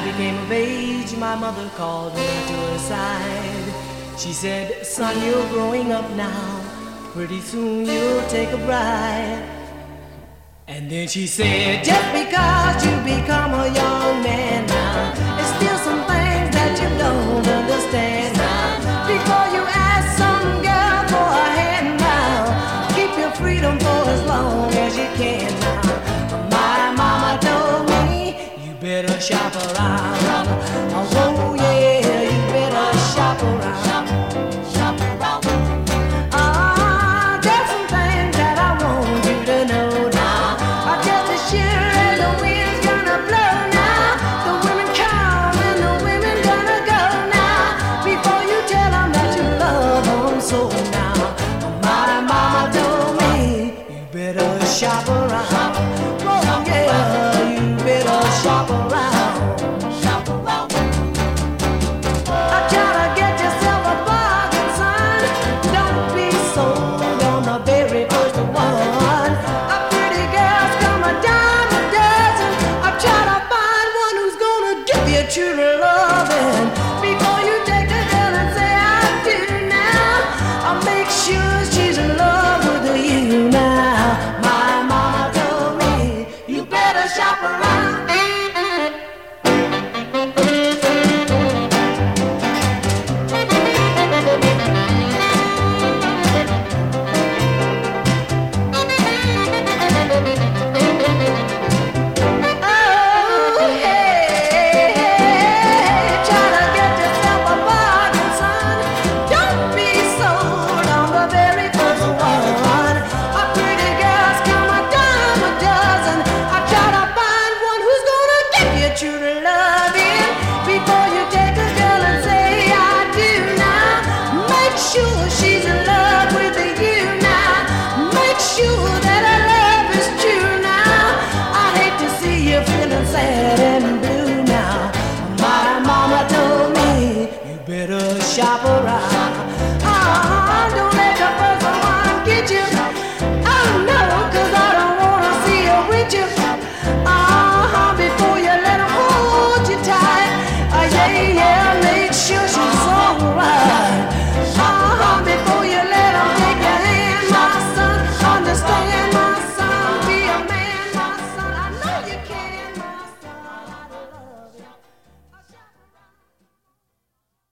I became of age, my mother called me to her side. She said, Son, you're growing up now. Pretty soon you'll take a bride. And then she said, Just because you become a young man 好我。